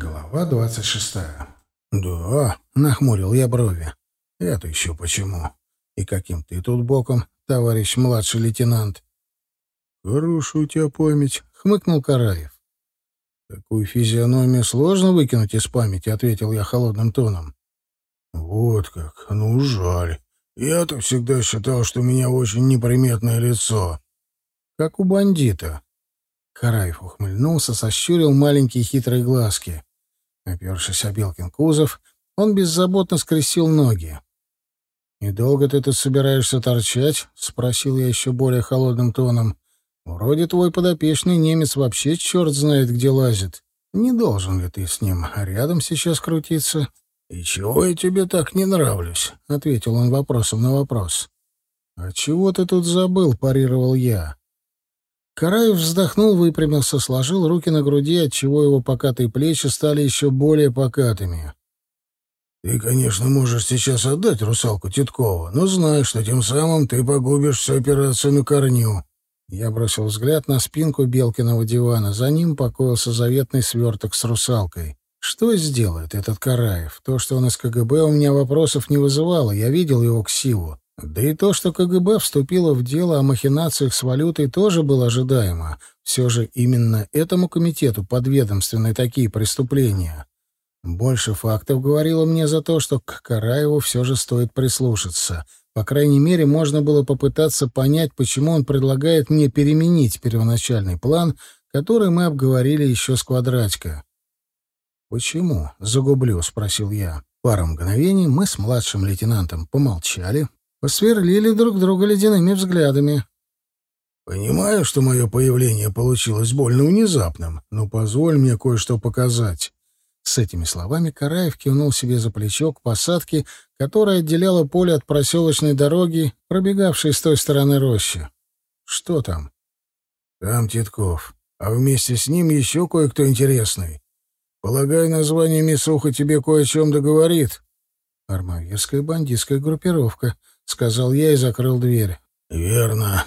Глава двадцать шестая. «Да», — нахмурил я брови. «Это еще почему? И каким ты тут боком, товарищ младший лейтенант?» «Хорошая у тебя память», — хмыкнул Караев. «Такую физиономию сложно выкинуть из памяти», — ответил я холодным тоном. «Вот как. Ну, жаль. Я-то всегда считал, что у меня очень неприметное лицо». «Как у бандита», Караев ухмыльнулся, сощурил маленькие хитрые глазки. Опершись о Белкин кузов, он беззаботно скрестил ноги. «И долго ты тут собираешься торчать?» — спросил я еще более холодным тоном. «Вроде твой подопечный немец вообще черт знает где лазит. Не должен ли ты с ним рядом сейчас крутиться?» «И чего я тебе так не нравлюсь?» — ответил он вопросом на вопрос. «А чего ты тут забыл?» — парировал я. Караев вздохнул, выпрямился, сложил руки на груди, отчего его покатые плечи стали еще более покатыми. «Ты, конечно, можешь сейчас отдать русалку Титкова, но знай, что тем самым ты погубишь всю операцию на корню». Я бросил взгляд на спинку Белкиного дивана. За ним покоился заветный сверток с русалкой. Что сделает этот Караев? То, что он из КГБ, у меня вопросов не вызывало. Я видел его ксиву. Да и то, что КГБ вступило в дело о махинациях с валютой, тоже было ожидаемо. Все же именно этому комитету подведомственны такие преступления. Больше фактов говорило мне за то, что к Караеву все же стоит прислушаться. По крайней мере, можно было попытаться понять, почему он предлагает мне переменить первоначальный план, который мы обговорили еще с квадратика. «Почему?» — загублю, — спросил я. Пару мгновений мы с младшим лейтенантом помолчали, посверлили друг друга ледяными взглядами. «Понимаю, что мое появление получилось больно внезапным, но позволь мне кое-что показать». С этими словами Караев кивнул себе за плечо к посадке, которая отделяла поле от проселочной дороги, пробегавшей с той стороны рощи. «Что там?» «Там Титков, а вместе с ним еще кое-кто интересный. Полагаю, название Мисуха тебе кое о чем договорит». «Армавирская бандитская группировка», — сказал я и закрыл дверь. «Верно.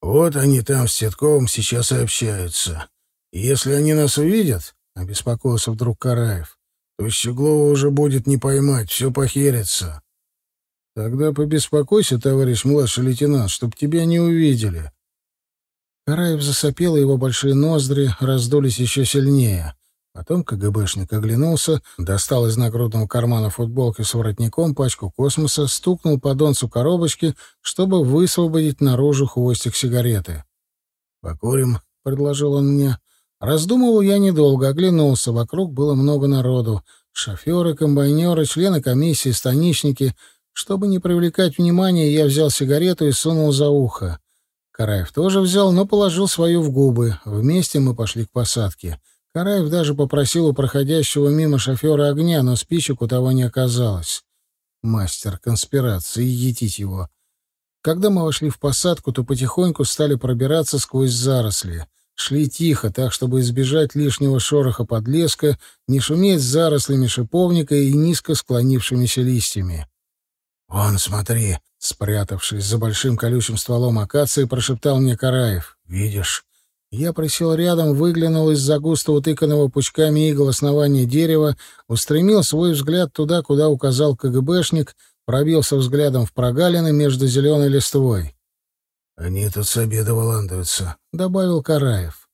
Вот они там с Титковым сейчас и общаются. Если они нас увидят, — обеспокоился вдруг Караев, — то Щеглова уже будет не поймать, все похерится. Тогда побеспокойся, товарищ младший лейтенант, чтоб тебя не увидели». Караев засопел, и его большие ноздри раздулись еще сильнее. Потом КГБшник оглянулся, достал из нагрудного кармана футболки с воротником пачку космоса, стукнул по донцу коробочки, чтобы высвободить наружу хвостик сигареты. «Покурим», — предложил он мне. Раздумывал я недолго, оглянулся. Вокруг было много народу. Шоферы, комбайнеры, члены комиссии, станичники. Чтобы не привлекать внимания, я взял сигарету и сунул за ухо. Караев тоже взял, но положил свою в губы. Вместе мы пошли к посадке. Караев даже попросил у проходящего мимо шофера огня, но спичек у того не оказалось. Мастер конспирации, едить его. Когда мы вошли в посадку, то потихоньку стали пробираться сквозь заросли. Шли тихо, так, чтобы избежать лишнего шороха подлеска, не шуметь с зарослями шиповника и низко склонившимися листьями. «Вон, смотри!» — спрятавшись за большим колючим стволом акации, прошептал мне Караев. «Видишь, я присел рядом, выглянул из-за густо утыканного пучками игл основания дерева, устремил свой взгляд туда, куда указал КГБшник, пробился взглядом в прогалины между зеленой листвой. «Они тут с обеда выландываются», — добавил Караев.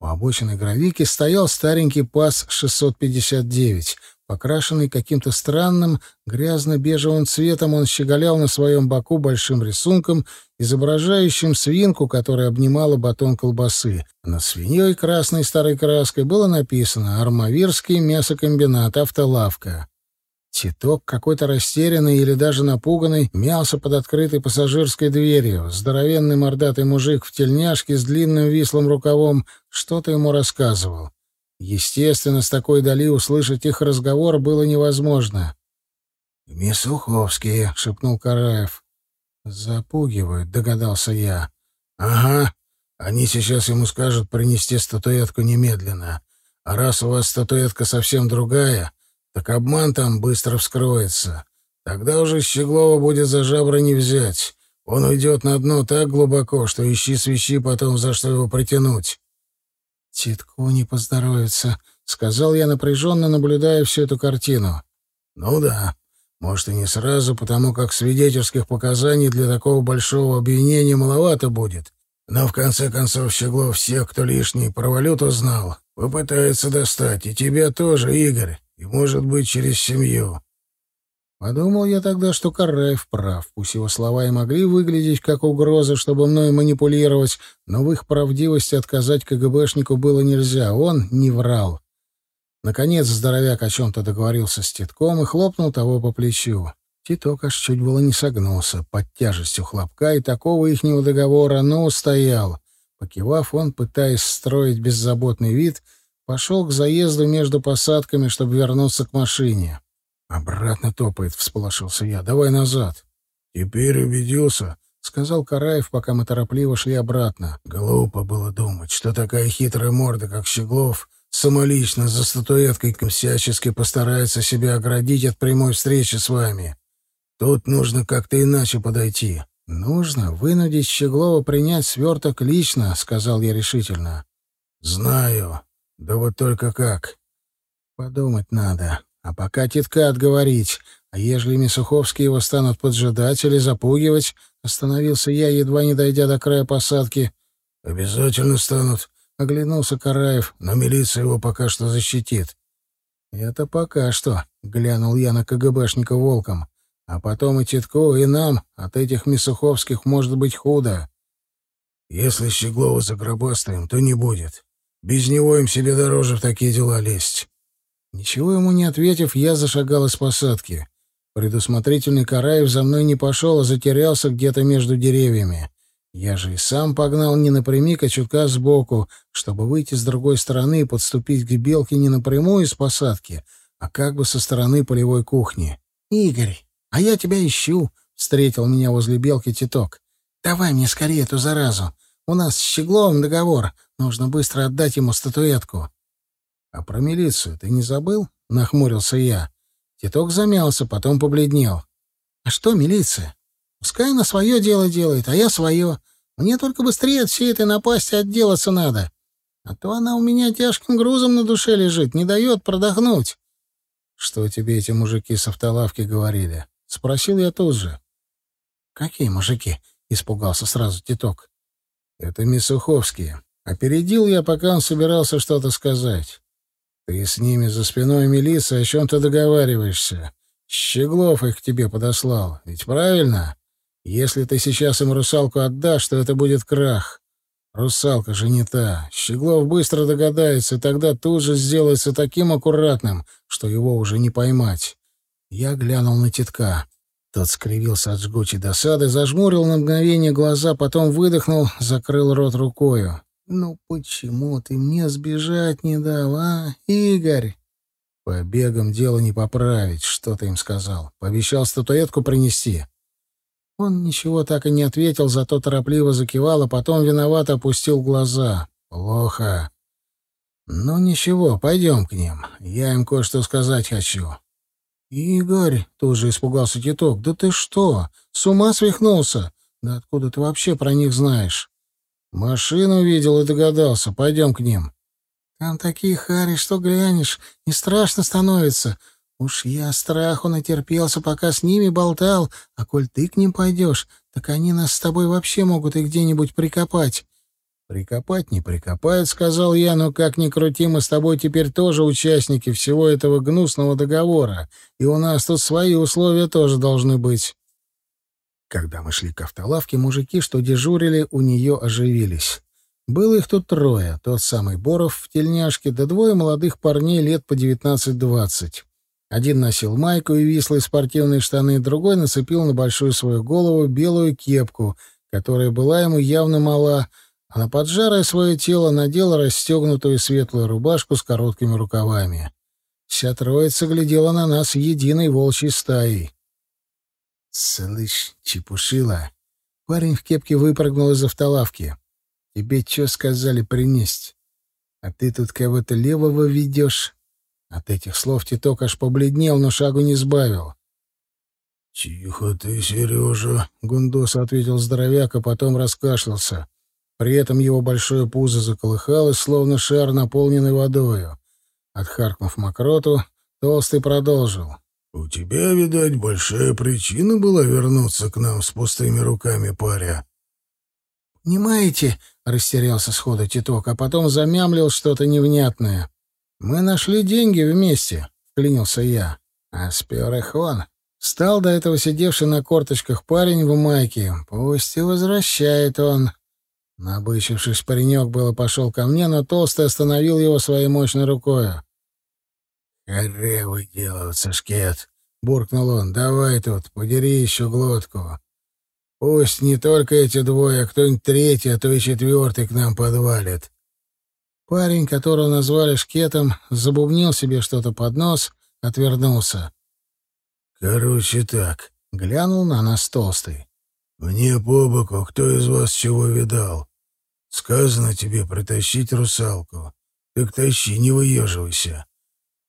У обочины Гравики стоял старенький ПАС-659. Покрашенный каким-то странным грязно-бежевым цветом, он щеголял на своем боку большим рисунком, изображающим свинку, которая обнимала батон колбасы. Над свиньей красной старой краской было написано «Армавирский мясокомбинат, автолавка». Титок, какой-то растерянный или даже напуганный, мялся под открытой пассажирской дверью. Здоровенный мордатый мужик в тельняшке с длинным вислым рукавом что-то ему рассказывал. Естественно, с такой дали услышать их разговор было невозможно. «Мисуховские», — шепнул Караев. «Запугивают», — догадался я. «Ага. Они сейчас ему скажут принести статуэтку немедленно. А раз у вас статуэтка совсем другая, так обман там быстро вскроется. Тогда уже Щеглова будет за жабры не взять. Он уйдет на дно так глубоко, что ищи свищи потом, за что его притянуть». «Титку не поздоровится», — сказал я напряженно, наблюдая всю эту картину. Ну да, может и не сразу, потому как свидетельских показаний для такого большого обвинения маловато будет. Но в конце концов Щеглов всех, кто лишний про валюту знал, попытается достать. И тебя тоже, Игорь. И, может быть, через семью. Подумал я тогда, что Караев прав. Пусть его слова и могли выглядеть как угроза, чтобы мной манипулировать, но в их правдивости отказать КГБшнику было нельзя. Он не врал. Наконец здоровяк о чем-то договорился с Титком и хлопнул того по плечу. Титок аж чуть было не согнулся под тяжестью хлопка и такого ихнего договора, но устоял. Покивав, он, пытаясь строить беззаботный вид, пошел к заезду между посадками, чтобы вернуться к машине. «Обратно топает», — всполошился я. «Давай назад». «Теперь убедился», — сказал Караев, пока мы торопливо шли обратно. «Глупо было думать, что такая хитрая морда, как Щеглов, самолично за статуэткой всячески постарается себя оградить от прямой встречи с вами. Тут нужно как-то иначе подойти. Нужно вынудить Щеглова принять сверток лично, сказал я решительно. Знаю. Да вот только как. Подумать надо. А пока титка отговорить. А ежели Мисуховские его станут поджидать или запугивать, остановился я, едва не дойдя до края посадки. Обязательно станут, оглянулся Караев, но милиция его пока что защитит. Это пока что, глянул я на КГБшника волком. А потом и Титку, и нам от этих Мисуховских может быть худо. Если Щеглова загробастаем, то не будет. Без него им себе дороже в такие дела лезть. Ничего ему не ответив, я зашагал из посадки. Предусмотрительный Караев за мной не пошел, а затерялся где-то между деревьями. Я же и сам погнал не напрямик, а чутка сбоку, чтобы выйти с другой стороны и подступить к белке не напрямую из посадки, а как бы со стороны полевой кухни. «Игорь, «А я тебя ищу», — встретил меня возле белки Титок. «Давай мне скорее эту заразу. У нас с Щегловым договор. Нужно быстро отдать ему статуэтку». «А про милицию ты не забыл?» — нахмурился я. Титок замялся, потом побледнел. «А что милиция? Пускай она свое дело делает, а я свое. Мне только быстрее от всей этой напасти отделаться надо. А то она у меня тяжким грузом на душе лежит, не дает продохнуть». «Что тебе эти мужики с автолавки говорили?» — спросил я тут же. «Какие мужики?» — испугался сразу Титок. «Это Мисуховские. Опередил я, пока он собирался что-то сказать. Ты с ними за спиной милиции о чем-то договариваешься. Щеглов их к тебе подослал. Ведь правильно? Если ты сейчас им русалку отдашь, то это будет крах. Русалка же не та. Щеглов быстро догадается, тогда тут же сделается таким аккуратным, что его уже не поймать. Я глянул на титка. Тот скривился от жгучей досады, зажмурил на мгновение глаза, потом выдохнул, закрыл рот рукою. «Ну почему ты мне сбежать не дал, а, Игорь?» «Побегом дело не поправить», — что ты им сказал. «Пообещал статуэтку принести». Он ничего так и не ответил, зато торопливо закивал, а потом виновато опустил глаза. «Плохо». «Ну ничего, пойдем к ним. Я им кое-что сказать хочу». «Игорь!» — тоже испугался Титок. «Да ты что? С ума свихнулся? Да откуда ты вообще про них знаешь?» «Машину видел и догадался. Пойдем к ним». «Там такие хари, что глянешь, не страшно становится. Уж я страху натерпелся, пока с ними болтал, а коль ты к ним пойдешь, так они нас с тобой вообще могут и где-нибудь прикопать. «Прикопать не прикопают», — сказал я, «но как ни крути, мы с тобой теперь тоже участники всего этого гнусного договора, и у нас тут свои условия тоже должны быть». Когда мы шли к автолавке, мужики, что дежурили, у нее оживились. Было их тут трое, тот самый Боров в тельняшке, да двое молодых парней лет по девятнадцать-двадцать. Один носил майку и вислые спортивные штаны, другой нацепил на большую свою голову белую кепку, которая была ему явно мала, а на поджарое свое тело надел расстегнутую светлую рубашку с короткими рукавами. Вся троица глядела на нас единой волчьей стаей. «Слышь, чепушила!» Парень в кепке выпрыгнул из автолавки. «Тебе что сказали принести? А ты тут кого-то левого ведешь?» От этих слов Титок аж побледнел, но шагу не сбавил. «Тихо ты, Сережа!» — Гундос ответил здоровяк, а потом раскашлялся. При этом его большое пузо заколыхалось, словно шар, наполненный водою. Отхаркнув мокроту, Толстый продолжил. «У тебя, видать, большая причина была вернуться к нам с пустыми руками, паря». «Понимаете?» — растерялся сходу Титок, а потом замямлил что-то невнятное. «Мы нашли деньги вместе», — вклинился я. А спер их он. Стал до этого сидевший на корточках парень в майке. Пусть и возвращает он. Набычившись, паренек было пошел ко мне, но толстый остановил его своей мощной рукой. «Харе выделываться, шкет!» — буркнул он. «Давай тут, подери еще глотку. Пусть не только эти двое, а кто-нибудь третий, а то и четвертый к нам подвалит». Парень, которого назвали шкетом, забубнил себе что-то под нос, отвернулся. «Короче так», — глянул на нас толстый. «Мне по боку, кто из вас чего видал? Сказано тебе притащить русалку. Так тащи, не выеживайся.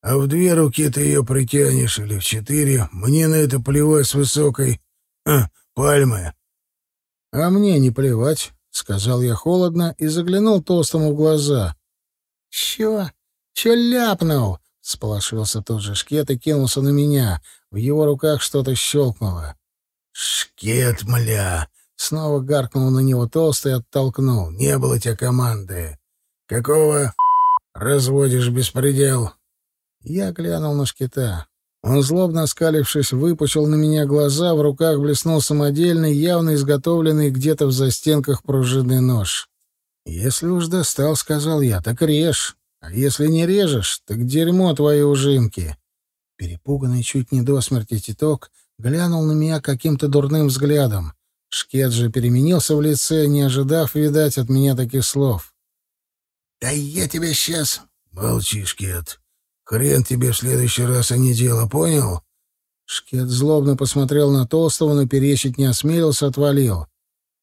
А в две руки ты ее притянешь или в четыре. Мне на это плевать с высокой... А, пальмы. — А мне не плевать, — сказал я холодно и заглянул толстому в глаза. — Чё? Чё ляпнул? — сполошился тот же шкет и кинулся на меня. В его руках что-то щелкнуло. — Шкет, мля! — снова гаркнул на него толстый и оттолкнул. — Не было тебя команды. Какого разводишь беспредел? Я глянул на шкита. Он, злобно оскалившись, выпучил на меня глаза, в руках блеснул самодельный, явно изготовленный где-то в застенках пружинный нож. «Если уж достал, — сказал я, — так режь. А если не режешь, так дерьмо твои ужимки». Перепуганный чуть не до смерти титок глянул на меня каким-то дурным взглядом. Шкет же переменился в лице, не ожидав, видать, от меня таких слов. «Да я тебя сейчас...» «Молчи, Шкет. Хрен тебе в следующий раз, а не дело, понял? Шкет злобно посмотрел на Толстого, но перечить не осмелился, отвалил.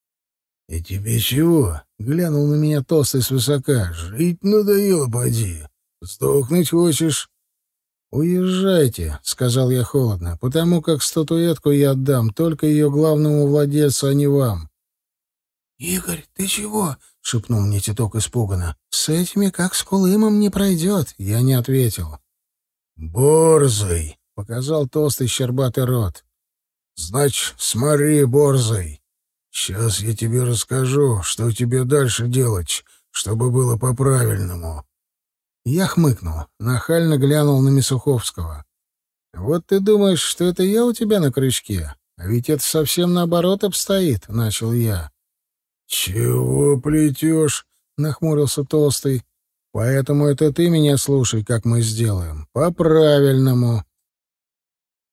— И тебе чего? — глянул на меня Толстый свысока. — Жить надоело, поди. Сдохнуть хочешь? — Уезжайте, — сказал я холодно, — потому как статуэтку я отдам только ее главному владельцу, а не вам. — Игорь, ты чего? — шепнул мне Титок испуганно. — С этими, как с Кулымом, не пройдет. Я не ответил. «Борзый!» — показал толстый щербатый рот. «Значит, смотри, Борзый, сейчас я тебе расскажу, что тебе дальше делать, чтобы было по-правильному». Я хмыкнул, нахально глянул на Мисуховского. «Вот ты думаешь, что это я у тебя на крючке? А ведь это совсем наоборот обстоит», — начал я. «Чего плетешь?» — нахмурился Толстый. Поэтому это ты меня слушай, как мы сделаем. По-правильному.